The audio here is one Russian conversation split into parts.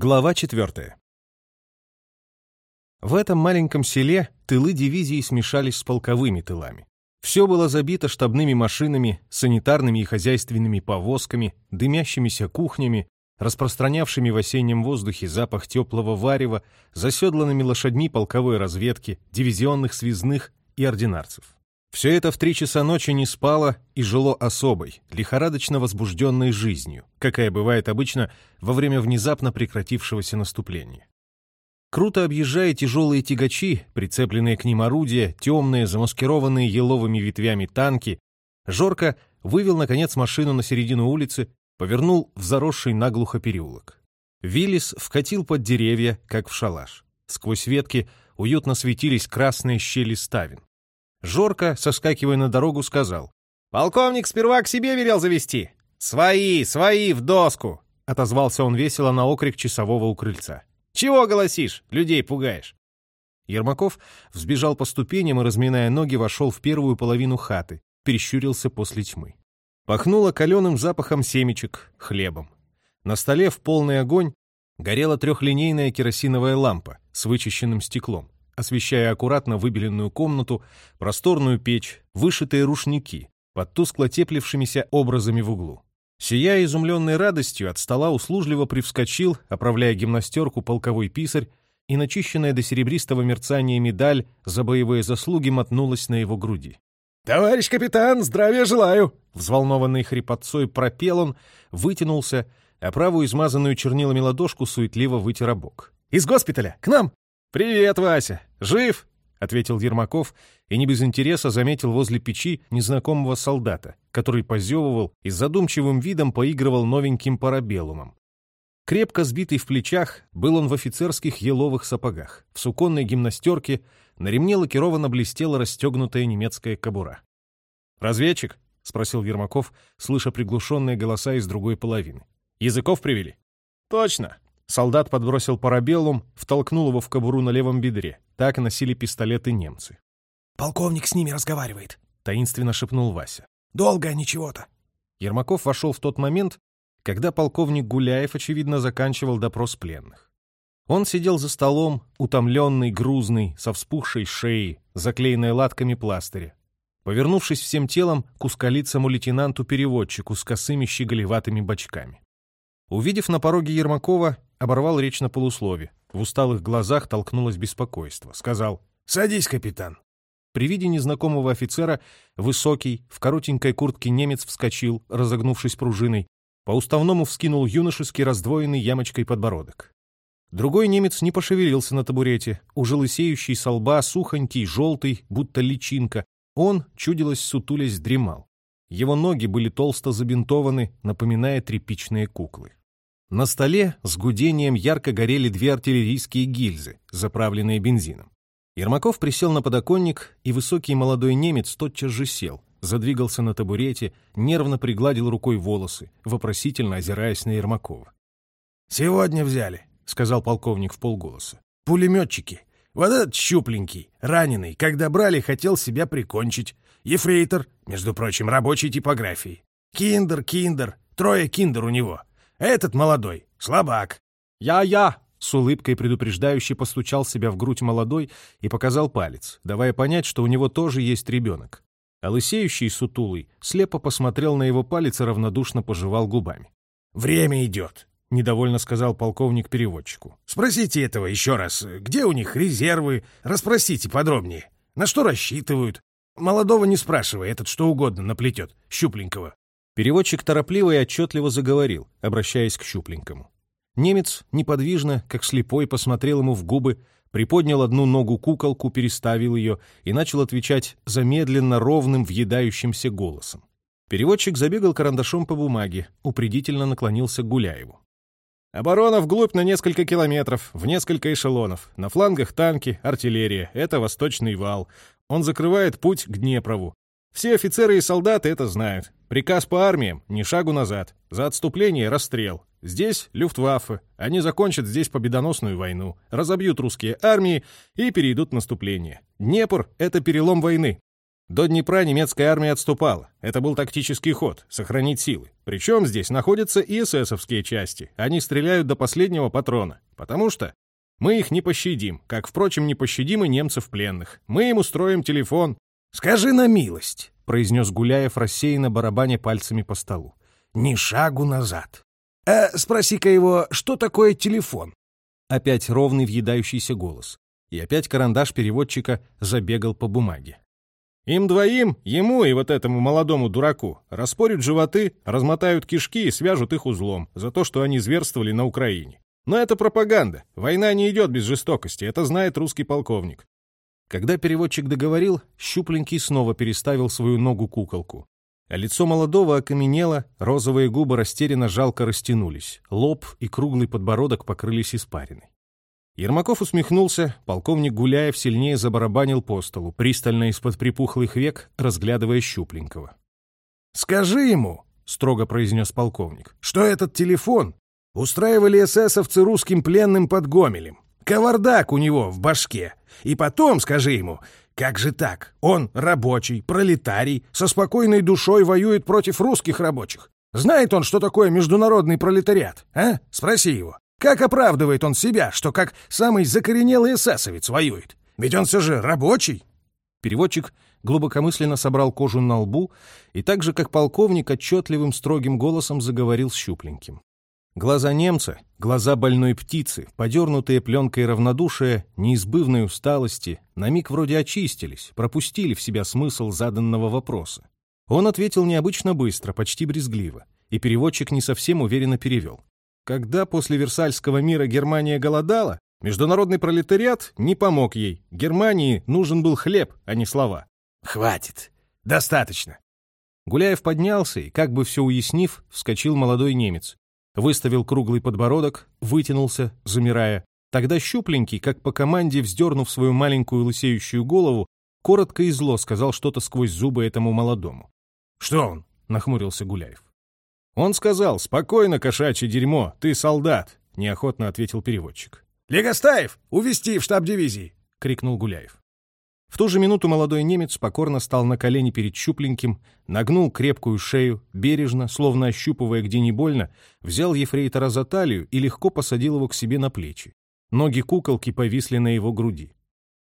Глава 4. В этом маленьком селе тылы дивизии смешались с полковыми тылами. Все было забито штабными машинами, санитарными и хозяйственными повозками, дымящимися кухнями, распространявшими в осеннем воздухе запах теплого варева, заседланными лошадьми полковой разведки, дивизионных связных и ординарцев. Все это в три часа ночи не спало и жило особой, лихорадочно возбужденной жизнью, какая бывает обычно во время внезапно прекратившегося наступления. Круто объезжая тяжелые тягачи, прицепленные к ним орудия, темные, замаскированные еловыми ветвями танки, Жорко вывел, наконец, машину на середину улицы, повернул в заросший наглухо переулок. Виллис вкатил под деревья, как в шалаш. Сквозь ветки уютно светились красные щели ставен. Жорко, соскакивая на дорогу, сказал. «Полковник сперва к себе велел завести. Свои, свои, в доску!» Отозвался он весело на окрик часового у крыльца. «Чего голосишь? Людей пугаешь!» Ермаков взбежал по ступеням и, разминая ноги, вошел в первую половину хаты, перещурился после тьмы. Пахнуло каленым запахом семечек, хлебом. На столе в полный огонь горела трехлинейная керосиновая лампа с вычищенным стеклом освещая аккуратно выбеленную комнату, просторную печь, вышитые рушники, под тускло теплившимися образами в углу. Сияя изумленной радостью, от стола услужливо привскочил, оправляя гимнастерку полковой писарь, и начищенная до серебристого мерцания медаль за боевые заслуги мотнулась на его груди. «Товарищ капитан, здравия желаю!» Взволнованный хрипотцой пропел он, вытянулся, а правую измазанную чернилами ладошку суетливо вытер бок. «Из госпиталя! К нам!» «Привет, Вася! Жив?» — ответил Ермаков и не без интереса заметил возле печи незнакомого солдата, который позевывал и с задумчивым видом поигрывал новеньким парабеллумом. Крепко сбитый в плечах, был он в офицерских еловых сапогах, в суконной гимнастерке, на ремне лакированно блестела расстегнутая немецкая кобура. «Разведчик?» — спросил Ермаков, слыша приглушенные голоса из другой половины. «Языков привели?» «Точно. Солдат подбросил парабеллум, втолкнул его в кобуру на левом бедре. Так носили пистолеты немцы. «Полковник с ними разговаривает», — таинственно шепнул Вася. «Долго они чего-то». Ермаков вошел в тот момент, когда полковник Гуляев, очевидно, заканчивал допрос пленных. Он сидел за столом, утомленный, грузный, со вспухшей шеей, заклеенной латками пластыря. Повернувшись всем телом к ускалицому лейтенанту-переводчику с косыми щеголеватыми бочками. Увидев на пороге Ермакова, оборвал речь на полуслове. В усталых глазах толкнулось беспокойство. Сказал «Садись, капитан». При виде незнакомого офицера, высокий, в коротенькой куртке немец вскочил, разогнувшись пружиной. По уставному вскинул юношеский раздвоенный ямочкой подбородок. Другой немец не пошевелился на табурете, уже лысеющий со лба, сухонький, желтый, будто личинка. Он, чудилось, сутулясь, дремал. Его ноги были толсто забинтованы, напоминая тряпичные куклы. На столе с гудением ярко горели две артиллерийские гильзы, заправленные бензином. Ермаков присел на подоконник, и высокий молодой немец тотчас же сел, задвигался на табурете, нервно пригладил рукой волосы, вопросительно озираясь на Ермакова. «Сегодня взяли», — сказал полковник в полголоса. «Пулеметчики. Вот этот щупленький, раненый, когда брали, хотел себя прикончить. Ефрейтор, между прочим, рабочей типографии. Киндер, киндер, трое киндер у него. Этот молодой, слабак. Я-я, с улыбкой предупреждающе постучал себя в грудь молодой и показал палец, давая понять, что у него тоже есть ребенок. А лысеющий сутулый слепо посмотрел на его палец и равнодушно пожевал губами. «Время идет», — недовольно сказал полковник переводчику. «Спросите этого еще раз. Где у них резервы? Расспросите подробнее. На что рассчитывают? Молодого не спрашивай, этот что угодно наплетет, щупленького. Переводчик торопливо и отчетливо заговорил, обращаясь к щупленькому. Немец неподвижно, как слепой, посмотрел ему в губы, приподнял одну ногу куколку, переставил ее и начал отвечать замедленно ровным, въедающимся голосом. Переводчик забегал карандашом по бумаге, упредительно наклонился к Гуляеву. «Оборона вглубь на несколько километров, в несколько эшелонов. На флангах танки, артиллерия. Это восточный вал. Он закрывает путь к Днепрову. Все офицеры и солдаты это знают. Приказ по армиям — ни шагу назад. За отступление — расстрел. Здесь — люфтваффе. Они закончат здесь победоносную войну, разобьют русские армии и перейдут в наступление. Днепр — это перелом войны. До Днепра немецкая армия отступала. Это был тактический ход — сохранить силы. Причем здесь находятся и эсэсовские части. Они стреляют до последнего патрона. Потому что мы их не пощадим, как, впрочем, не пощадим и немцев пленных. Мы им устроим телефон. «Скажи на милость», — произнес Гуляев, рассеянно барабаня пальцами по столу. «Ни шагу назад. Э, спроси-ка его, что такое телефон?» Опять ровный въедающийся голос. И опять карандаш переводчика забегал по бумаге. Им двоим, ему и вот этому молодому дураку, распорят животы, размотают кишки и свяжут их узлом за то, что они зверствовали на Украине. Но это пропаганда. Война не идет без жестокости, это знает русский полковник. Когда переводчик договорил, Щупленький снова переставил свою ногу-куколку. А лицо молодого окаменело, розовые губы растерянно жалко растянулись, лоб и круглый подбородок покрылись испариной. Ермаков усмехнулся, полковник Гуляев сильнее забарабанил по столу, пристально из-под припухлых век, разглядывая Щупленького. «Скажи ему», — строго произнес полковник, — «что этот телефон устраивали эсэсовцы русским пленным под Гомелем. Кавардак у него в башке. И потом скажи ему, как же так? Он рабочий, пролетарий, со спокойной душой воюет против русских рабочих. Знает он, что такое международный пролетариат, а? Спроси его. Как оправдывает он себя, что как самый закоренелый эсэсовец воюет? Ведь он все же рабочий. Переводчик глубокомысленно собрал кожу на лбу и так же, как полковник, отчетливым строгим голосом заговорил с щупленьким. Глаза немца, глаза больной птицы, подернутые пленкой равнодушия, неизбывной усталости, на миг вроде очистились, пропустили в себя смысл заданного вопроса. Он ответил необычно быстро, почти брезгливо, и переводчик не совсем уверенно перевел. Когда после Версальского мира Германия голодала, международный пролетариат не помог ей. Германии нужен был хлеб, а не слова. «Хватит. Достаточно». Гуляев поднялся и, как бы все уяснив, вскочил молодой немец. Выставил круглый подбородок, вытянулся, замирая. Тогда щупленький, как по команде, вздернув свою маленькую лысеющую голову, коротко и зло сказал что-то сквозь зубы этому молодому. «Что он?» — нахмурился Гуляев. Он сказал, «Спокойно, кошачье дерьмо, ты солдат», — неохотно ответил переводчик. «Легостаев, увести в штаб дивизии!» — крикнул Гуляев. В ту же минуту молодой немец покорно стал на колени перед щупленьким, нагнул крепкую шею, бережно, словно ощупывая где не больно, взял ефрейтора за талию и легко посадил его к себе на плечи. Ноги куколки повисли на его груди.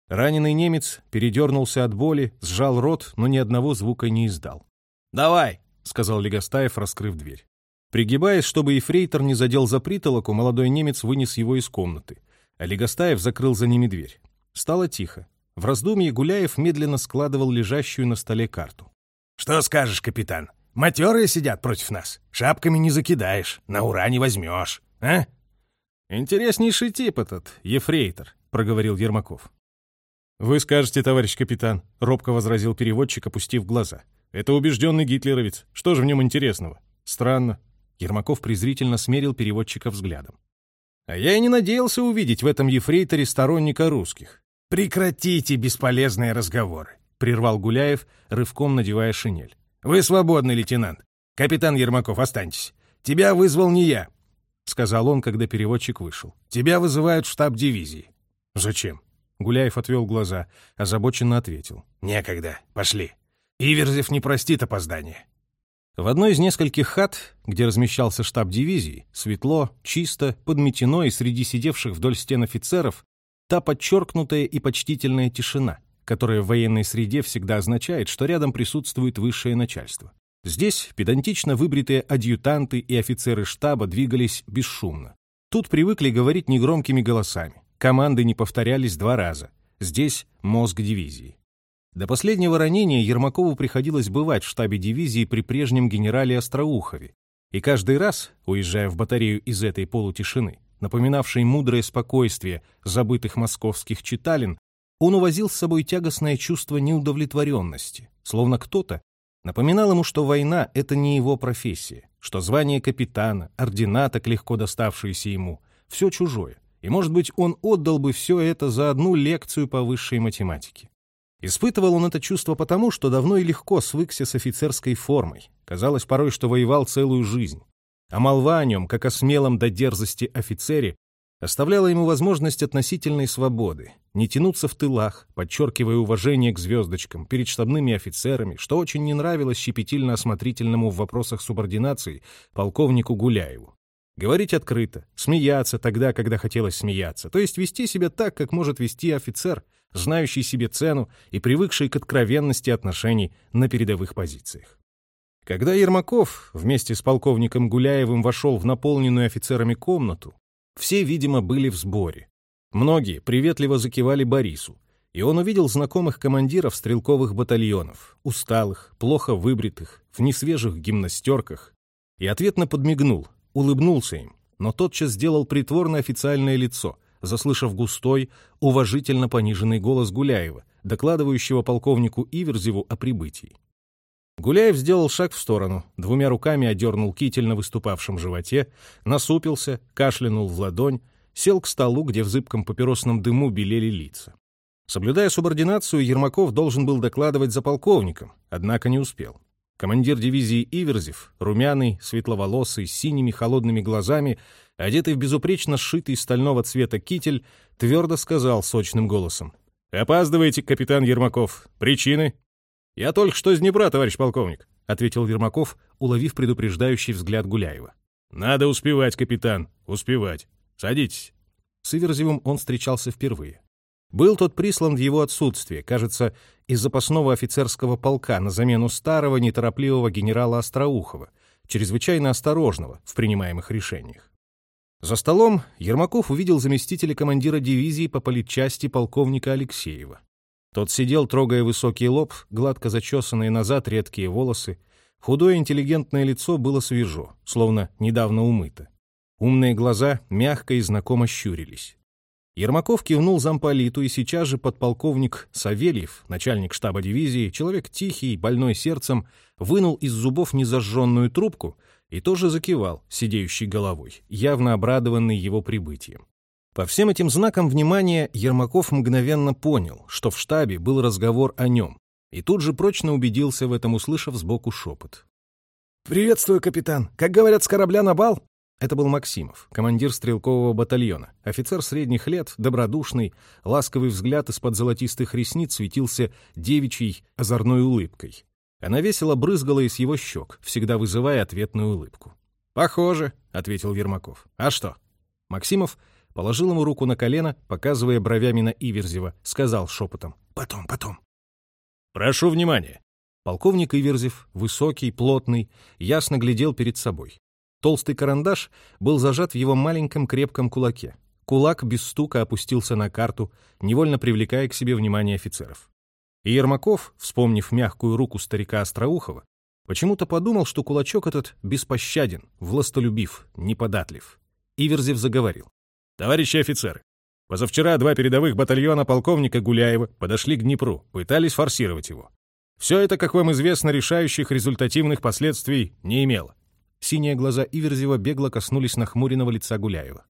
Раненый немец передернулся от боли, сжал рот, но ни одного звука не издал. «Давай!» сказал Легостаев, раскрыв дверь. Пригибаясь, чтобы ефрейтор не задел за притолоку, молодой немец вынес его из комнаты, а Легостаев закрыл за ними дверь. Стало тихо. В раздумье Гуляев медленно складывал лежащую на столе карту. «Что скажешь, капитан? Матерые сидят против нас. Шапками не закидаешь, на ура не возьмешь, а?» «Интереснейший тип этот, ефрейтор», — проговорил Ермаков. «Вы скажете, товарищ капитан», — робко возразил переводчик, опустив глаза. Это убежденный гитлеровец. Что же в нем интересного? Странно. Ермаков презрительно смерил переводчика взглядом. А я и не надеялся увидеть в этом ефрейторе сторонника русских. «Прекратите бесполезные разговоры», — прервал Гуляев, рывком надевая шинель. «Вы свободный, лейтенант. Капитан Ермаков, останьтесь. Тебя вызвал не я», — сказал он, когда переводчик вышел. «Тебя вызывают в штаб дивизии». «Зачем?» Гуляев отвел глаза, озабоченно ответил. «Некогда. Пошли». Иверзев не простит опоздания. В одной из нескольких хат, где размещался штаб дивизии, светло, чисто, подметено и среди сидевших вдоль стен офицеров, та подчеркнутая и почтительная тишина, которая в военной среде всегда означает, что рядом присутствует высшее начальство. Здесь педантично выбритые адъютанты и офицеры штаба двигались бесшумно. Тут привыкли говорить негромкими голосами. Команды не повторялись два раза. Здесь мозг дивизии. До последнего ранения Ермакову приходилось бывать в штабе дивизии при прежнем генерале Остроухове. И каждый раз, уезжая в батарею из этой полутишины, напоминавшей мудрое спокойствие забытых московских читалин, он увозил с собой тягостное чувство неудовлетворенности, словно кто-то напоминал ему, что война — это не его профессия, что звание капитана, ордена, так легко доставшиеся ему, все чужое, и, может быть, он отдал бы все это за одну лекцию по высшей математике. Испытывал он это чувство потому, что давно и легко свыкся с офицерской формой. Казалось порой, что воевал целую жизнь. А молва о нем, как о смелом до дерзости офицере, оставляла ему возможность относительной свободы, не тянуться в тылах, подчеркивая уважение к звездочкам перед штабными офицерами, что очень не нравилось щепетильно-осмотрительному в вопросах субординации полковнику Гуляеву. Говорить открыто, смеяться тогда, когда хотелось смеяться, то есть вести себя так, как может вести офицер, знающий себе цену и привыкший к откровенности отношений на передовых позициях. Когда Ермаков вместе с полковником Гуляевым вошел в наполненную офицерами комнату, все, видимо, были в сборе. Многие приветливо закивали Борису, и он увидел знакомых командиров стрелковых батальонов, усталых, плохо выбритых, в несвежих гимнастерках, и ответно подмигнул, улыбнулся им, но тотчас сделал притворно официальное лицо, заслышав густой, уважительно пониженный голос Гуляева, докладывающего полковнику Иверзеву о прибытии. Гуляев сделал шаг в сторону, двумя руками одернул китель на выступавшем животе, насупился, кашлянул в ладонь, сел к столу, где в зыбком папиросном дыму белели лица. Соблюдая субординацию, Ермаков должен был докладывать за полковником, однако не успел. Командир дивизии Иверзев, румяный, светловолосый, с синими холодными глазами, одетый в безупречно сшитый стального цвета китель, твердо сказал сочным голосом. «Опаздываете, капитан Ермаков. Причины?» «Я только что из Днепра, товарищ полковник», — ответил Ермаков, уловив предупреждающий взгляд Гуляева. «Надо успевать, капитан, успевать. Садитесь». С Иверзевым он встречался впервые. Был тот прислан в его отсутствие, кажется, из запасного офицерского полка на замену старого неторопливого генерала Остроухова, чрезвычайно осторожного в принимаемых решениях. За столом Ермаков увидел заместителя командира дивизии по политчасти полковника Алексеева. Тот сидел, трогая высокий лоб, гладко зачесанные назад редкие волосы. Худое интеллигентное лицо было свежо, словно недавно умыто. Умные глаза мягко и знакомо щурились. Ермаков кивнул замполиту, и сейчас же подполковник Савельев, начальник штаба дивизии, человек тихий, больной сердцем, вынул из зубов незажженную трубку и тоже закивал, сидеющей головой, явно обрадованный его прибытием. По всем этим знакам внимания Ермаков мгновенно понял, что в штабе был разговор о нем, и тут же прочно убедился в этом, услышав сбоку шепот. «Приветствую, капитан. Как говорят, с корабля на бал?» Это был Максимов, командир стрелкового батальона, офицер средних лет, добродушный, ласковый взгляд из-под золотистых ресниц светился девичьей озорной улыбкой. Она весело брызгала из его щек, всегда вызывая ответную улыбку. «Похоже», — ответил Ермаков. «А что?» Максимов положил ему руку на колено, показывая бровями на Иверзева, сказал шепотом «Потом, потом». «Прошу внимания». Полковник Иверзев, высокий, плотный, ясно глядел перед собой. Толстый карандаш был зажат в его маленьком крепком кулаке. Кулак без стука опустился на карту, невольно привлекая к себе внимание офицеров. И Ермаков, вспомнив мягкую руку старика Остроухова, почему-то подумал, что кулачок этот беспощаден, властолюбив, неподатлив. Иверзев заговорил. Товарищи офицеры, позавчера два передовых батальона полковника Гуляева подошли к Днепру, пытались форсировать его. Все это, как вам известно, решающих результативных последствий не имело. Синие глаза Иверзева бегло коснулись нахмуренного лица Гуляева.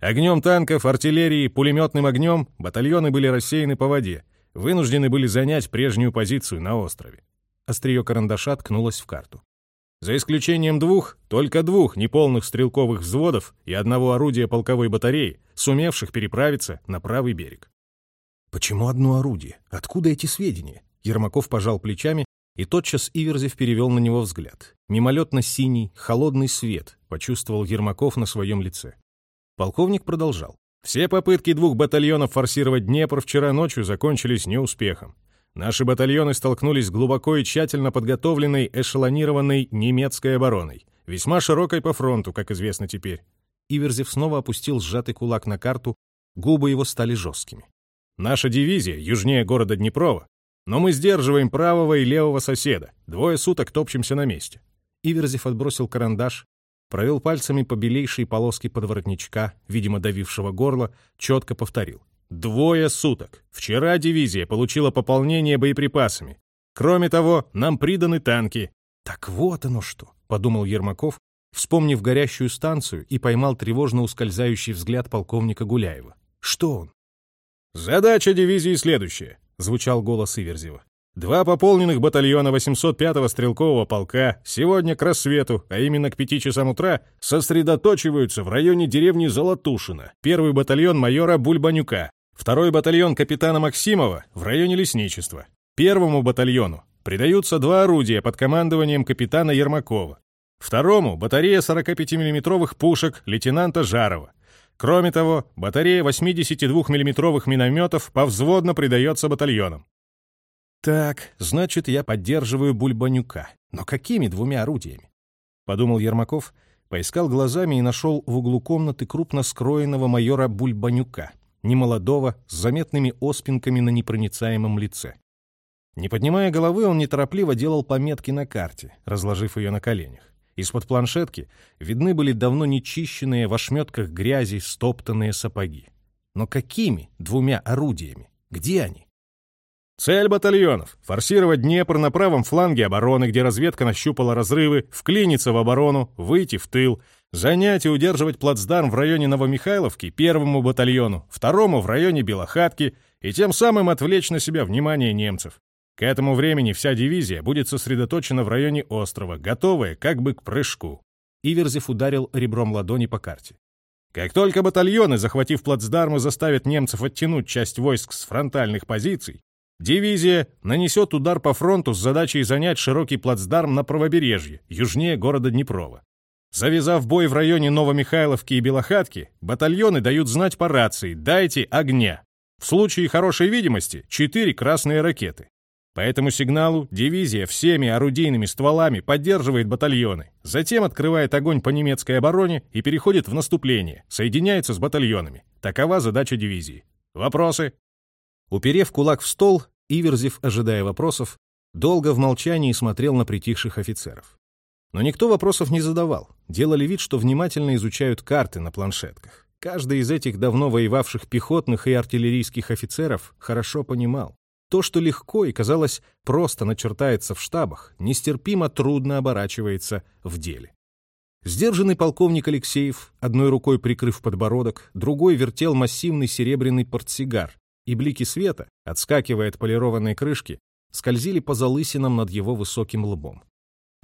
Огнем танков, артиллерии, пулеметным огнем батальоны были рассеяны по воде, вынуждены были занять прежнюю позицию на острове. Острие карандаша ткнулось в карту. За исключением двух, только двух неполных стрелковых взводов и одного орудия полковой батареи, сумевших переправиться на правый берег. «Почему одно орудие? Откуда эти сведения?» Ермаков пожал плечами, и тотчас Иверзев перевел на него взгляд. Мимолетно синий, холодный свет почувствовал Ермаков на своем лице. Полковник продолжал. «Все попытки двух батальонов форсировать Днепр вчера ночью закончились неуспехом. Наши батальоны столкнулись с глубоко и тщательно подготовленной эшелонированной немецкой обороной, весьма широкой по фронту, как известно теперь. Иверзев снова опустил сжатый кулак на карту, губы его стали жесткими. Наша дивизия южнее города Днепрова, но мы сдерживаем правого и левого соседа, двое суток топчемся на месте. Иверзев отбросил карандаш, провел пальцами по белейшей полоске подворотничка, видимо, давившего горло, четко повторил. Двое суток. Вчера дивизия получила пополнение боеприпасами. Кроме того, нам приданы танки. Так вот оно что, подумал Ермаков, вспомнив горящую станцию и поймал тревожно ускользающий взгляд полковника Гуляева. Что он? Задача дивизии следующая, звучал голос Иверзева. Два пополненных батальона 805-го стрелкового полка сегодня к рассвету, а именно к пяти часам утра, сосредоточиваются в районе деревни Золотушино. Первый батальон майора Бульбанюка, второй батальон капитана Максимова в районе лесничества. Первому батальону придаются два орудия под командованием капитана Ермакова. Второму — батарея 45 миллиметровых пушек лейтенанта Жарова. Кроме того, батарея 82 миллиметровых минометов повзводно придается батальонам. «Так, значит, я поддерживаю Бульбанюка. Но какими двумя орудиями?» Подумал Ермаков, поискал глазами и нашел в углу комнаты крупно скроенного майора Бульбанюка, немолодого, с заметными оспинками на непроницаемом лице. Не поднимая головы, он неторопливо делал пометки на карте, разложив ее на коленях. Из-под планшетки видны были давно нечищенные в ошметках грязи стоптанные сапоги. Но какими двумя орудиями? Где они? Цель батальонов — форсировать Днепр на правом фланге обороны, где разведка нащупала разрывы, вклиниться в оборону, выйти в тыл, занять и удерживать плацдарм в районе Новомихайловки первому батальону, второму в районе Белохатки и тем самым отвлечь на себя внимание немцев. К этому времени вся дивизия будет сосредоточена в районе острова, готовая как бы к прыжку. Иверзев ударил ребром ладони по карте. Как только батальоны, захватив плацдармы, заставят немцев оттянуть часть войск с фронтальных позиций, Дивизия нанесет удар по фронту с задачей занять широкий плацдарм на правобережье, южнее города Днепрова. Завязав бой в районе Новомихайловки и Белохатки, батальоны дают знать по рации «Дайте огня». В случае хорошей видимости — четыре красные ракеты. По этому сигналу дивизия всеми орудийными стволами поддерживает батальоны, затем открывает огонь по немецкой обороне и переходит в наступление, соединяется с батальонами. Такова задача дивизии. Вопросы? Уперев кулак в стол, Иверзев, ожидая вопросов, долго в молчании смотрел на притихших офицеров. Но никто вопросов не задавал, делали вид, что внимательно изучают карты на планшетках. Каждый из этих давно воевавших пехотных и артиллерийских офицеров хорошо понимал. То, что легко и, казалось, просто начертается в штабах, нестерпимо трудно оборачивается в деле. Сдержанный полковник Алексеев, одной рукой прикрыв подбородок, другой вертел массивный серебряный портсигар, и блики света, отскакивая от полированной крышки, скользили по залысинам над его высоким лбом.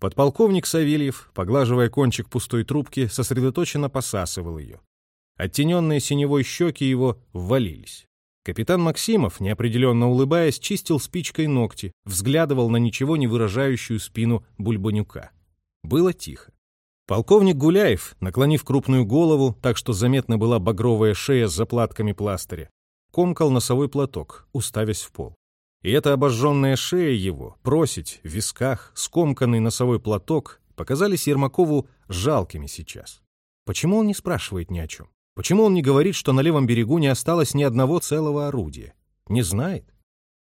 Подполковник Савельев, поглаживая кончик пустой трубки, сосредоточенно посасывал ее. Оттененные синевой щеки его ввалились. Капитан Максимов, неопределенно улыбаясь, чистил спичкой ногти, взглядывал на ничего не выражающую спину Бульбанюка. Было тихо. Полковник Гуляев, наклонив крупную голову, так что заметна была багровая шея с заплатками пластыря, комкал носовой платок, уставясь в пол. И эта обожженная шея его, просить, в висках, скомканный носовой платок показались Ермакову жалкими сейчас. Почему он не спрашивает ни о чем? Почему он не говорит, что на левом берегу не осталось ни одного целого орудия? Не знает?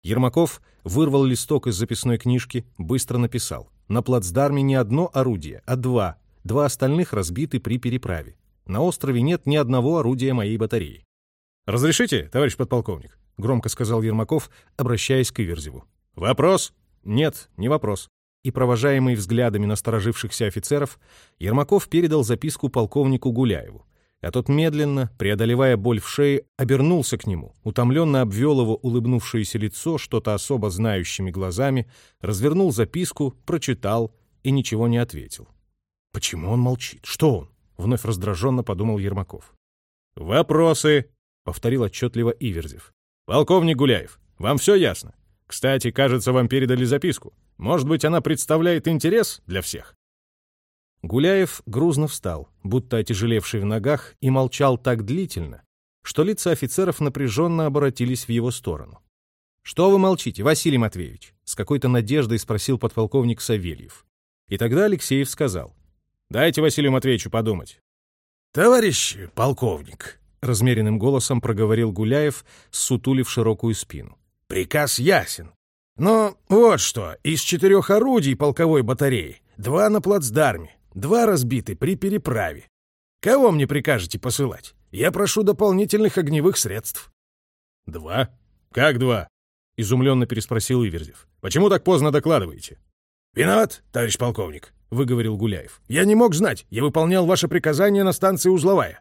Ермаков вырвал листок из записной книжки, быстро написал. На плацдарме не одно орудие, а два. Два остальных разбиты при переправе. На острове нет ни одного орудия моей батареи. «Разрешите, товарищ подполковник?» — громко сказал Ермаков, обращаясь к Иверзеву. «Вопрос?» «Нет, не вопрос». И, провожаемый взглядами насторожившихся офицеров, Ермаков передал записку полковнику Гуляеву. А тот медленно, преодолевая боль в шее, обернулся к нему, утомленно обвел его улыбнувшееся лицо что-то особо знающими глазами, развернул записку, прочитал и ничего не ответил. «Почему он молчит? Что он?» — вновь раздраженно подумал Ермаков. «Вопросы!» — повторил отчетливо Иверзев. «Полковник Гуляев, вам все ясно? Кстати, кажется, вам передали записку. Может быть, она представляет интерес для всех?» Гуляев грузно встал, будто отяжелевший в ногах, и молчал так длительно, что лица офицеров напряженно обратились в его сторону. «Что вы молчите, Василий Матвеевич?» — с какой-то надеждой спросил подполковник Савельев. И тогда Алексеев сказал. «Дайте Василию Матвеевичу подумать». «Товарищ полковник», — размеренным голосом проговорил Гуляев, сутулив широкую спину. «Приказ ясен. Но вот что, из четырех орудий полковой батареи два на плацдарме, два разбиты при переправе. Кого мне прикажете посылать? Я прошу дополнительных огневых средств». «Два? Как два?» — изумленно переспросил Иверзев. «Почему так поздно докладываете?» «Виноват, товарищ полковник», — выговорил Гуляев. «Я не мог знать. Я выполнял ваше приказание на станции Узловая.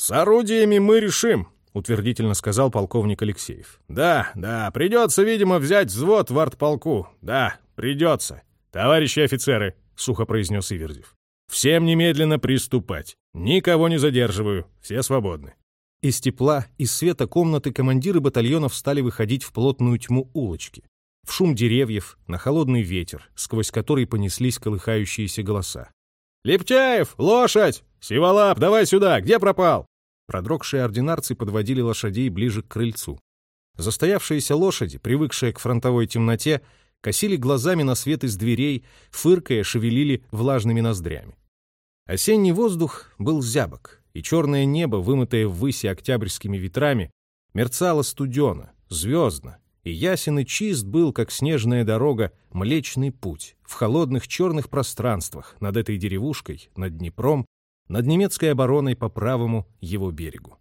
«С орудиями мы решим», — утвердительно сказал полковник Алексеев. «Да, да, придется, видимо, взять взвод в артполку. Да, придется. Товарищи офицеры», — сухо произнес Иверзев. «Всем немедленно приступать. Никого не задерживаю. Все свободны». Из тепла, из света комнаты командиры батальонов стали выходить в плотную тьму улочки. В шум деревьев, на холодный ветер, сквозь который понеслись колыхающиеся голоса. «Лепчаев! Лошадь! Сиволап, давай сюда! Где пропал?» Продрогшие ординарцы подводили лошадей ближе к крыльцу. Застоявшиеся лошади, привыкшие к фронтовой темноте, косили глазами на свет из дверей, фыркая, шевелили влажными ноздрями. Осенний воздух был зябок, и черное небо, вымытое ввыси октябрьскими ветрами, мерцало студено, звездно, и ясен и чист был, как снежная дорога, Млечный Путь в холодных черных пространствах над этой деревушкой, над Днепром, над немецкой обороной по правому его берегу.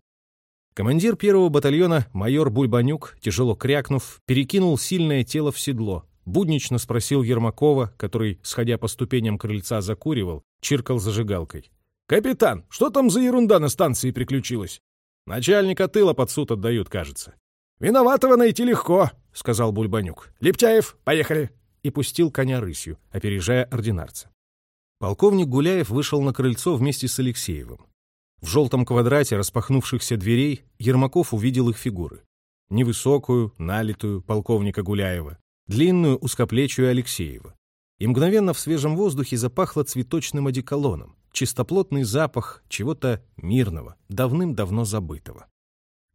Командир первого батальона, майор Бульбанюк, тяжело крякнув, перекинул сильное тело в седло, буднично спросил Ермакова, который, сходя по ступеням крыльца, закуривал, чиркал зажигалкой. «Капитан, что там за ерунда на станции приключилась?» «Начальника тыла под суд отдают, кажется». «Виноватого найти легко», — сказал Бульбанюк. «Лептяев, поехали!» И пустил коня рысью, опережая ординарца. Полковник Гуляев вышел на крыльцо вместе с Алексеевым. В желтом квадрате распахнувшихся дверей Ермаков увидел их фигуры. Невысокую, налитую полковника Гуляева, длинную узкоплечую Алексеева. И мгновенно в свежем воздухе запахло цветочным одеколоном, чистоплотный запах чего-то мирного, давным-давно забытого.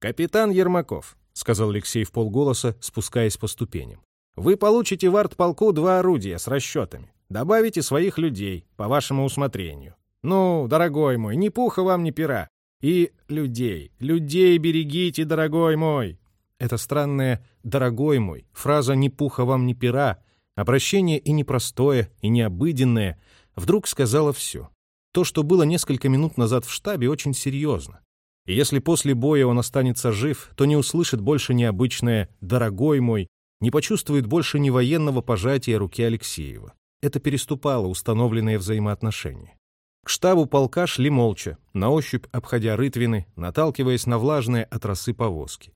«Капитан Ермаков», — сказал Алексей в полголоса, спускаясь по ступеням, «вы получите в артполку два орудия с расчетами. Добавите своих людей, по вашему усмотрению. Ну, дорогой мой, ни пуха вам, ни пера. И людей, людей берегите, дорогой мой. Это странное «дорогой мой», фраза «ни пуха вам, ни пера», обращение и непростое, и необыденное, вдруг сказала все. То, что было несколько минут назад в штабе, очень серьезно. И если после боя он останется жив, то не услышит больше необычное «дорогой мой», не почувствует больше ни военного пожатия руки Алексеева это переступало установленные взаимоотношения. К штабу полка шли молча, на ощупь обходя рытвины, наталкиваясь на влажные от росы повозки.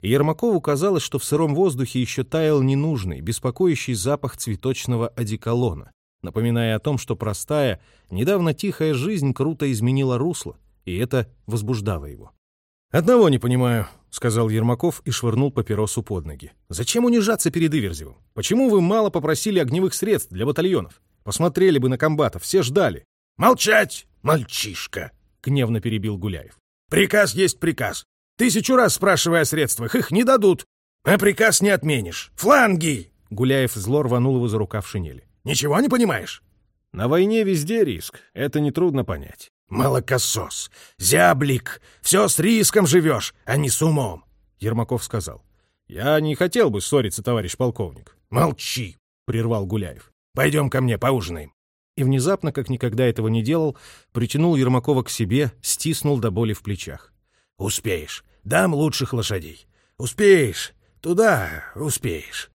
Ермакову казалось, что в сыром воздухе еще таял ненужный, беспокоящий запах цветочного одеколона, напоминая о том, что простая, недавно тихая жизнь круто изменила русло, и это возбуждало его. «Одного не понимаю», — сказал Ермаков и швырнул папиросу под ноги. «Зачем унижаться перед Иверзевым? Почему вы мало попросили огневых средств для батальонов? Посмотрели бы на комбатов, все ждали». «Молчать, мальчишка!» — гневно перебил Гуляев. «Приказ есть приказ. Тысячу раз спрашивая о средствах, их не дадут. А приказ не отменишь. Фланги!» Гуляев зло рванул его за рукав шинели. «Ничего не понимаешь?» «На войне везде риск. Это нетрудно понять. «Молокосос! Зяблик! Все с риском живешь, а не с умом!» Ермаков сказал. «Я не хотел бы ссориться, товарищ полковник». «Молчи!» — прервал Гуляев. «Пойдем ко мне, поужинаем». И внезапно, как никогда этого не делал, притянул Ермакова к себе, стиснул до боли в плечах. «Успеешь. Дам лучших лошадей. Успеешь. Туда успеешь».